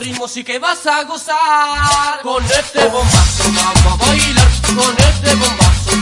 ritmo sí que vas a gozar. Con este bombazo vamos a bailar, con este bombazo.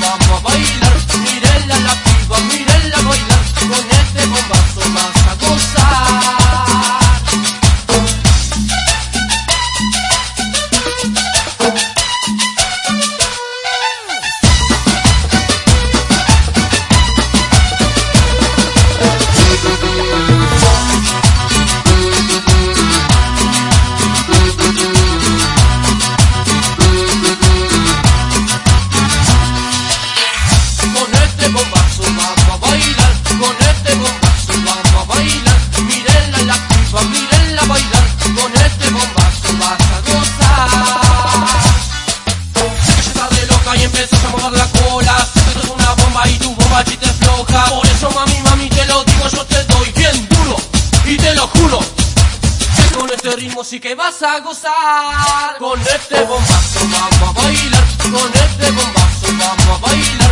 ritmo sí que vas a gozar. Con este bombazo vamos a bailar, con este bombazo vamos a bailar.